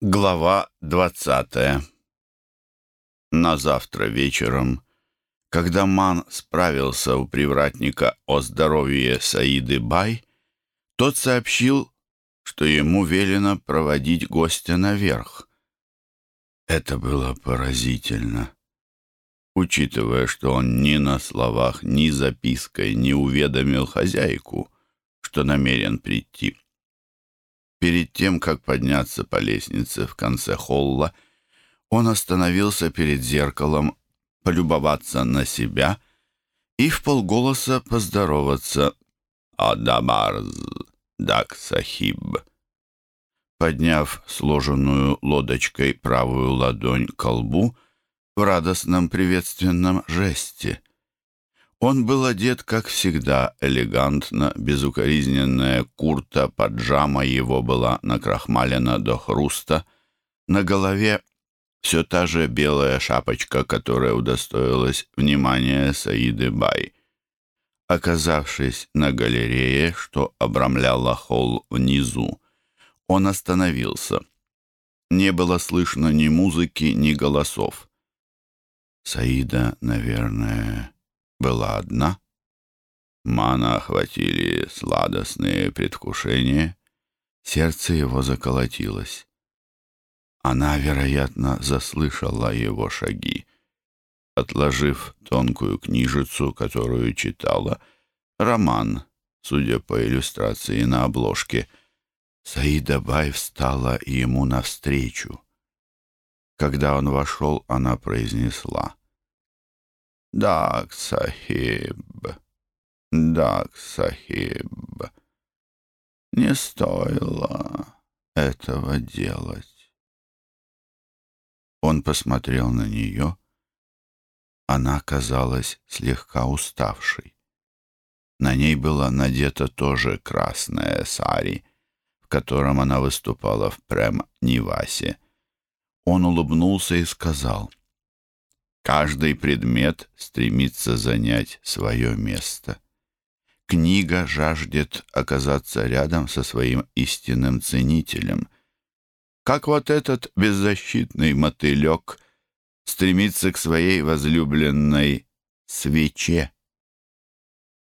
Глава двадцатая На завтра вечером, когда Ман справился у привратника о здоровье Саиды Бай, тот сообщил, что ему велено проводить гостя наверх. Это было поразительно. Учитывая, что он ни на словах, ни запиской не уведомил хозяйку, что намерен прийти. Перед тем, как подняться по лестнице в конце холла, он остановился перед зеркалом, полюбоваться на себя и в полголоса поздороваться «Адамарз, дак сахиб». Подняв сложенную лодочкой правую ладонь к колбу в радостном приветственном жесте — он был одет, как всегда, элегантно, безукоризненная курта, поджама его была накрахмалена до хруста. На голове все та же белая шапочка, которая удостоилась внимания Саиды Бай. Оказавшись на галерее, что обрамляла холл внизу, он остановился. Не было слышно ни музыки, ни голосов. Саида, наверное, была одна. Мана охватили сладостные предвкушения. Сердце его заколотилось. Она, вероятно, заслышала его шаги. Отложив тонкую книжицу, которую читала, роман, судя по иллюстрации на обложке, Саида Бай встала ему навстречу. Когда он вошел, она произнесла — «Дак, сахиб, дак, сахиб, не стоило этого делать». Он посмотрел на нее. Она казалась слегка уставшей. На ней было надето тоже красное сари, в котором она выступала в прем-Нивасе. Он улыбнулся и сказал — Каждый предмет стремится занять свое место. Книга жаждет оказаться рядом со своим истинным ценителем. Как вот этот беззащитный мотылек стремится к своей возлюбленной свече.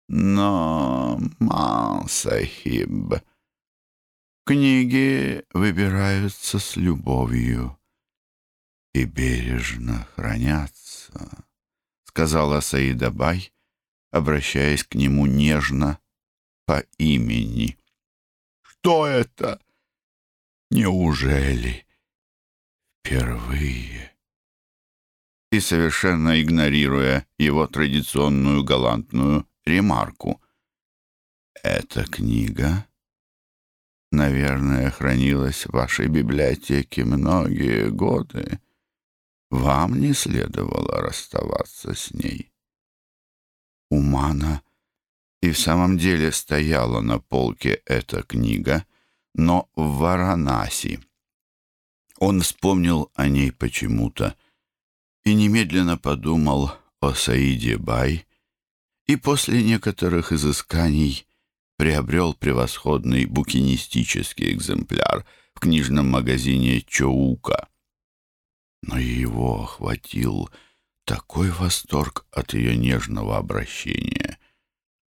Но, Ман-Сахиб, книги выбираются с любовью и бережно хранятся, — сказала Саида Бай, обращаясь к нему нежно по имени. — Что это? Неужели впервые? И совершенно игнорируя его традиционную галантную ремарку. «Эта книга, наверное, хранилась в вашей библиотеке многие годы». Вам не следовало расставаться с ней. У Мана и в самом деле стояла на полке эта книга, но в Варанаси. Он вспомнил о ней почему-то и немедленно подумал о Саиде Бай и после некоторых изысканий приобрел превосходный букинистический экземпляр в книжном магазине Чоука но его охватил такой восторг от ее нежного обращения,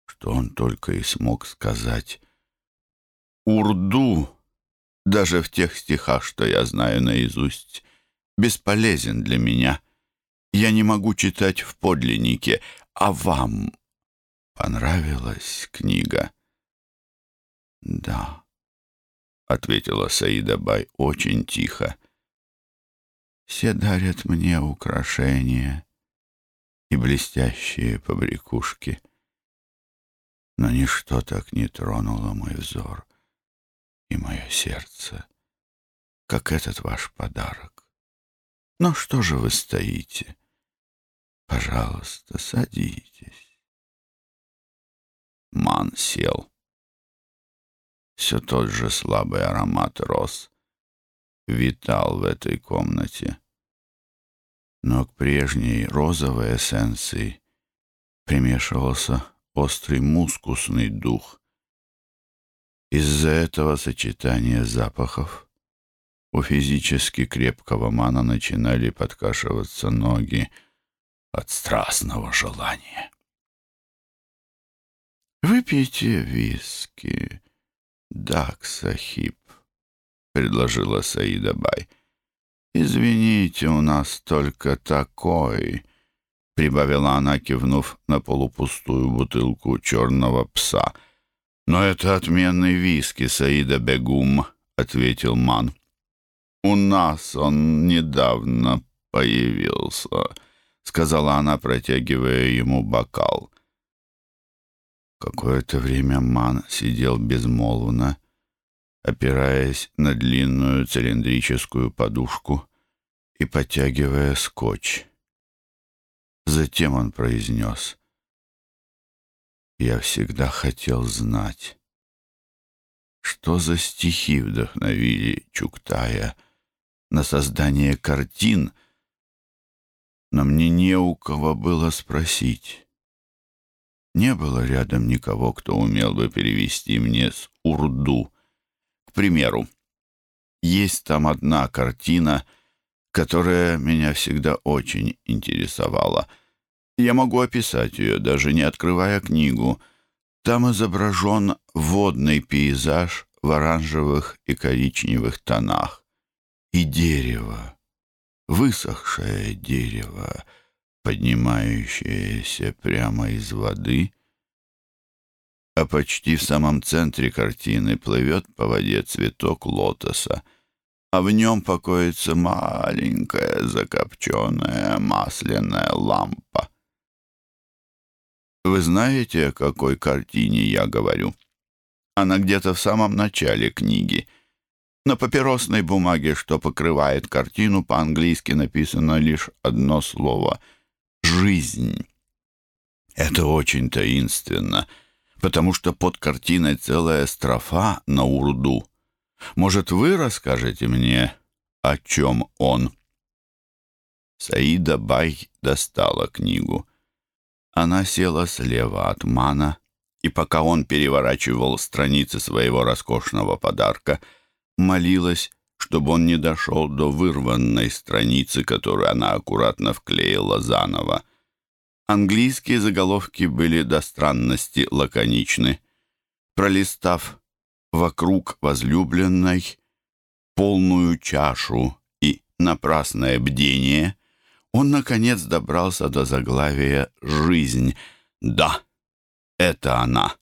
что он только и смог сказать «Урду, даже в тех стихах, что я знаю наизусть, бесполезен для меня. Я не могу читать в подлиннике, а вам понравилась книга?» «Да», — ответила Саида Бай очень тихо. Все дарят мне украшения и блестящие побрякушки. Но ничто так не тронуло мой взор и мое сердце, как этот ваш подарок. Но что же вы стоите? Пожалуйста, садитесь. Ман сел. Все тот же слабый аромат роз витал в этой комнате. Но к прежней розовой эссенции примешивался острый мускусный дух. Из-за этого сочетания запахов У физически крепкого мана начинали подкашиваться ноги от страстного желания. «Выпейте виски, Дак Сахиб», — предложила Саида Бай. «Извините, у нас только такой», — прибавила она, кивнув на полупустую бутылку черного пса. «Но это отменный виски, Саида Бегум», — ответил Ман. «У нас он недавно появился», — сказала она, протягивая ему бокал. Какое-то время Ман сидел безмолвно, опираясь на длинную цилиндрическую подушку и потягивая скотч. Затем он произнес, «Я всегда хотел знать, что за стихи вдохновили Чуктая — на создание картин, но мне не у кого было спросить. Не было рядом никого, кто умел бы перевести мне с урду. К примеру, есть там одна картина, которая меня всегда очень интересовала. Я могу описать ее, даже не открывая книгу. Там изображен водный пейзаж в оранжевых и коричневых тонах и дерево, высохшее дерево, поднимающееся прямо из воды, а почти в самом центре картины плывет по воде цветок лотоса, а в нем покоится маленькая закопченная масляная лампа. Вы знаете, о какой картине я говорю? Она где-то в самом начале книги — на папиросной бумаге, что покрывает картину, по-английски написано лишь одно слово — «жизнь». Это очень таинственно, потому что под картиной целая строфа на урду. Может, вы расскажете мне, о чем он? Саида Бай достала книгу. Она села слева от Мана, и пока он переворачивал страницы своего роскошного подарка — молилась, чтобы он не дошел до вырванной страницы, которую она аккуратно вклеила заново. Английские заголовки были до странности лаконичны. Пролистав вокруг возлюбленной полную чашу и напрасное бдение, он, наконец, добрался до заглавия «Жизнь». Да, это она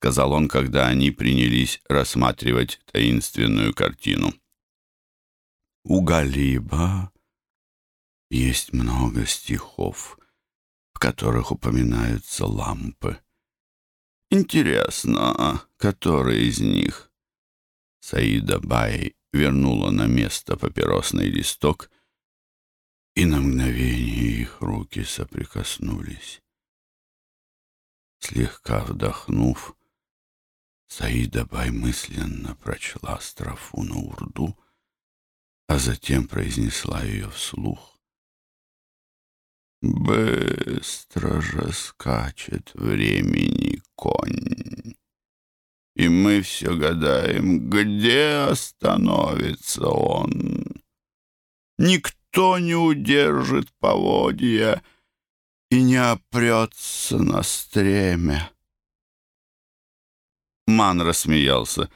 сказал он, когда они принялись рассматривать таинственную картину. У Галиба есть много стихов, которых упоминаются лампы. Интересно, который из них? Саида Бай вернула на место папиросный листок, и на мгновение их руки соприкоснулись. Слегка вдохнув, Саида Бай мысленно прочла строфу на урду, а затем произнесла ее вслух. Быстро же скачет времени конь, и мы все гадаем, где остановится он. Никто не удержит поводья и не опрется на стремя. Ман рассмеялся.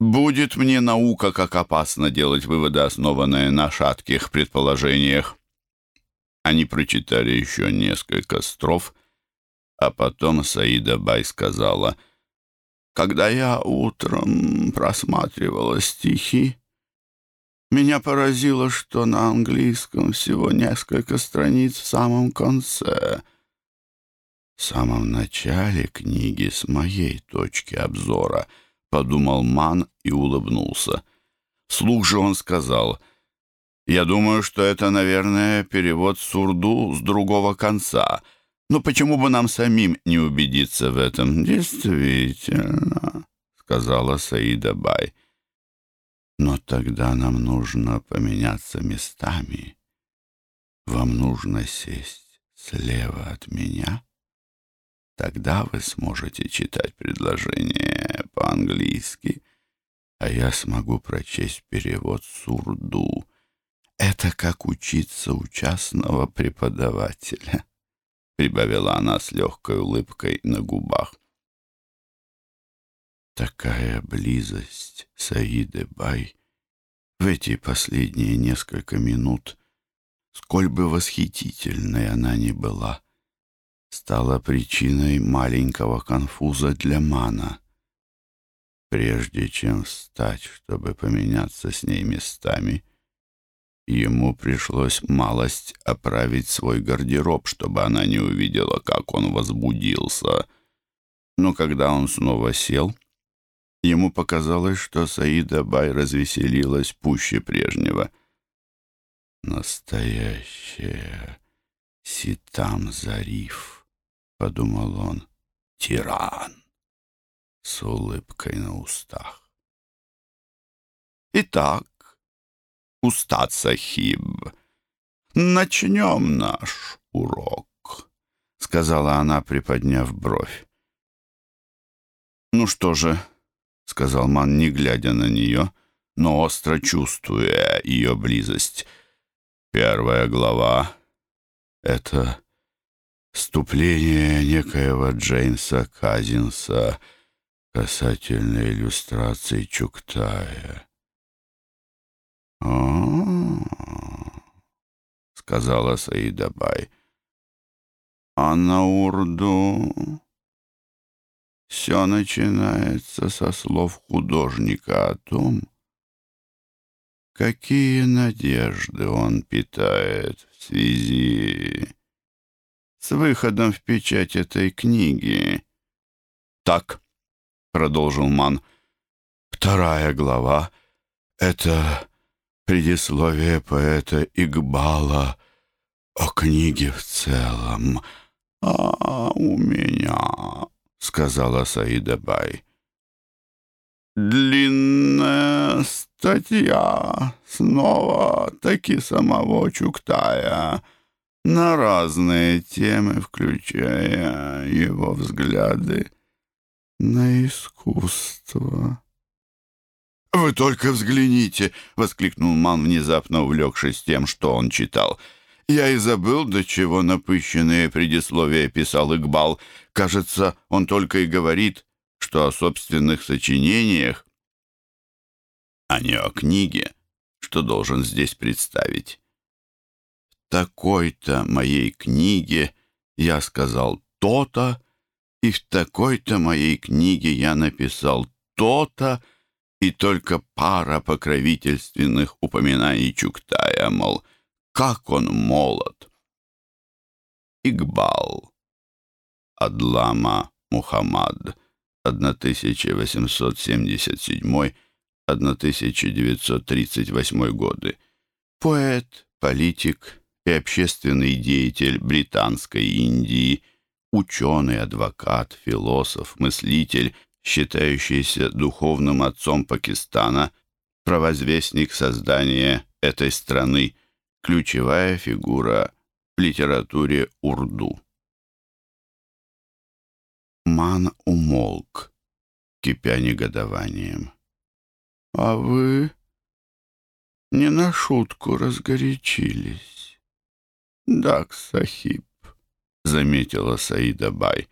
«Будет мне наука, как опасно делать выводы, основанные на шатких предположениях». Они прочитали еще несколько строф, а потом Саида Бай сказала, «Когда я утром просматривала стихи, меня поразило, что на английском всего несколько страниц в самом конце — в самом начале книги с моей точки обзора, подумал Ман и улыбнулся. Слух же он сказал, «Я думаю, что это, наверное, перевод сурду с другого конца. Но почему бы нам самим не убедиться в этом?» «Действительно», — сказала Саида Бай. «Но тогда нам нужно поменяться местами. Вам нужно сесть слева от меня» Тогда вы сможете читать предложение по-английски, а я смогу прочесть перевод с урду. Это как учиться у частного преподавателя, — прибавила она с легкой улыбкой на губах. Такая близость Саиды Бай в эти последние несколько минут, сколь бы восхитительной она ни была, стала причиной маленького конфуза для Мана. Прежде чем встать, чтобы поменяться с ней местами, ему пришлось малость оправить свой гардероб, чтобы она не увидела, как он возбудился. Но когда он снова сел, ему показалось, что Саида Бай развеселилась пуще прежнего. «Настоящая Ситам Зариф», — подумал он, — «тиран» с улыбкой на устах. «Итак, Устат Сахиб, начнем наш урок», — сказала она, приподняв бровь. «Ну что же», — сказал Ман, не глядя на нее, но остро чувствуя ее близость. «Первая глава — это вступление некоего Джеймса Казинса — касательно иллюстрации Чуктая. -о сказала Саида Бай. А на урду все начинается со слов художника о том, какие надежды он питает в связи с выходом в печать этой книги. Так, продолжил Ман. Вторая глава — это предисловие поэта Игбала о книге в целом. «А у меня», — сказала Саида Бай, — «длинная статья, снова таки самого Чуктая» на разные темы, включая его взгляды на искусство. «Вы только взгляните!» — воскликнул Ман, внезапно увлекшись тем, что он читал. «Я и забыл, до чего напыщенные предисловия писал Игбал. Кажется, он только и говорит, что о собственных сочинениях, а не о книге, что должен здесь представить. В такой-то моей книге я сказал то-то, и в такой-то моей книге я написал то-то, и только пара покровительственных упоминаний Чуктая, мол, как он молод. Игбал. Адлама Мухаммад, 1877-1938 годы. Поэт, политик и общественный деятель Британской Индии – ученый, адвокат, философ, мыслитель, считающийся духовным отцом Пакистана, провозвестник создания этой страны, ключевая фигура в литературе урду. Ман умолк, кипя негодованием. «А вы не на шутку разгорячились, Дак Сахиб?» заметила Саида Бай.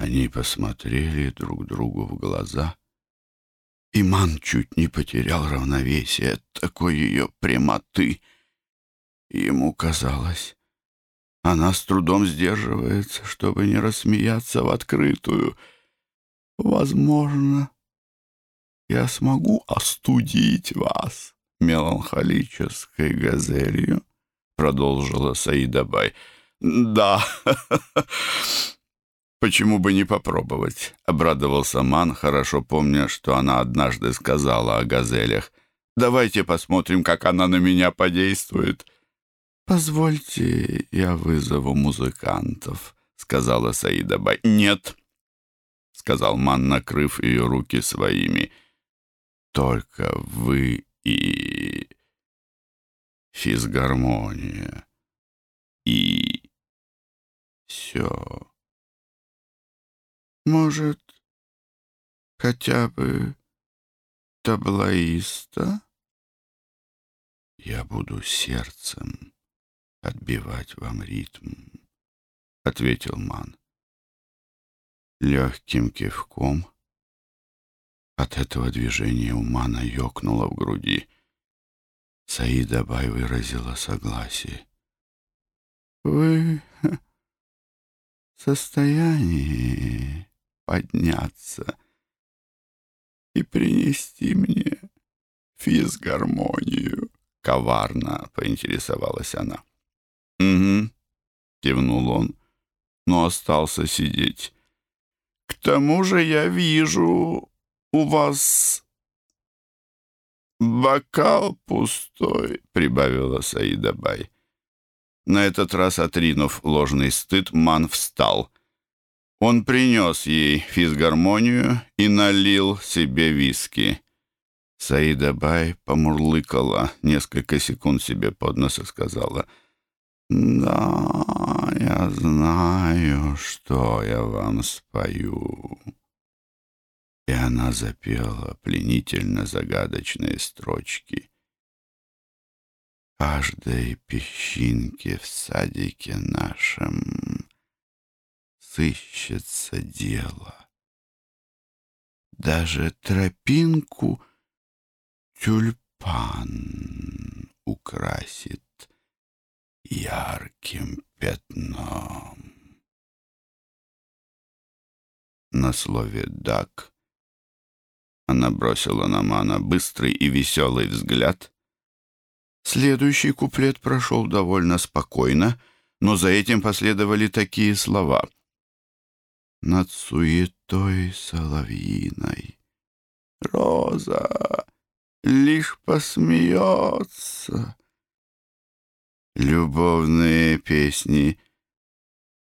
Они посмотрели друг другу в глаза. Иман чуть не потерял равновесие от такой ее прямоты. Ему казалось, она с трудом сдерживается, чтобы не рассмеяться в открытую. «Возможно, я смогу остудить вас меланхолической газелью», — продолжила Саида Бай. «Да, почему бы не попробовать?» — обрадовался Ман, хорошо помня, что она однажды сказала о газелях. «Давайте посмотрим, как она на меня подействует». «Позвольте, я вызову музыкантов», — сказала Саида Бай. «Нет», — сказал Ман, накрыв ее руки своими. «Только вы и физгармония и все. Может, хотя бы таблоиста?» «Я буду сердцем отбивать вам ритм», — ответил Ман. Легким кивком от этого движения у Мана ёкнуло в груди. Саида Бай выразила согласие. «Вы в состоянии подняться и принести мне физгармонию?» Коварно поинтересовалась она. «Угу», — кивнул он, но остался сидеть. «К тому же я вижу, у вас бокал пустой», — прибавила Саида Бай. На этот раз, отринув ложный стыд, Ман встал. Он принес ей физгармонию и налил себе виски. Саида Бай помурлыкала, несколько секунд себе под нос и сказала, «Да, я знаю, что я вам спою». И она запела пленительно загадочные строчки. «Каждой песчинке в садике нашем сыщется дело. Даже тропинку тюльпан украсит ярким пятном. На слове «дак» она бросила на Мана быстрый и веселый взгляд. Следующий куплет прошел довольно спокойно, но за этим последовали такие слова. «Над суетой соловьиной роза лишь посмеется» любовные песни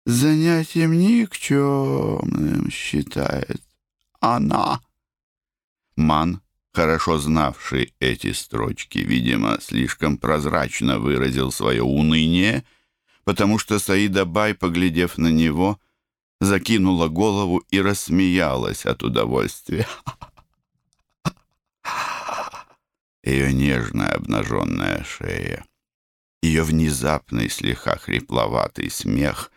занятием никчемным считает она. Ман, хорошо знавший эти строчки, видимо, слишком прозрачно выразил свое уныние, потому что Саида Бай, поглядев на него, закинула голову и рассмеялась от удовольствия. Ее нежная обнаженная шея ее внезапный, слегка хрипловатый смех,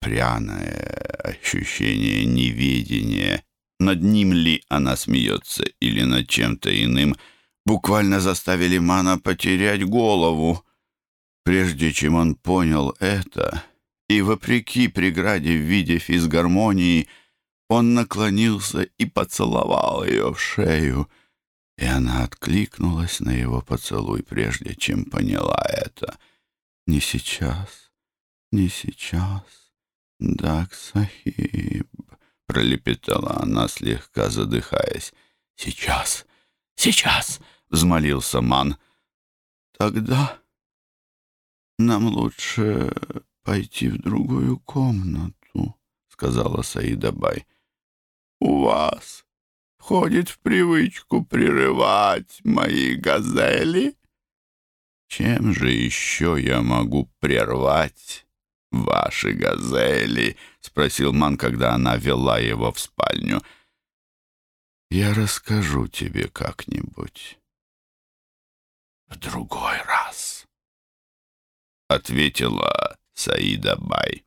пряное ощущение неведения, над ним ли она смеется или над чем-то иным, буквально заставили Мана потерять голову. Прежде чем он понял это, и вопреки преграде в виде физгармонии, он наклонился и поцеловал ее в шею — и она откликнулась на его поцелуй, прежде чем поняла это. «Не сейчас, не сейчас, Дак Сахиб», — пролепетала она, слегка задыхаясь. «Сейчас, сейчас», — взмолился Ман. «Тогда нам лучше пойти в другую комнату», — сказала Саида Бай. «У вас входит в привычку прерывать мои газели? Чем же еще я могу прервать ваши газели? — спросил Ман, когда она вела его в спальню. Я расскажу тебе как-нибудь. В другой раз, — ответила Саида Бай.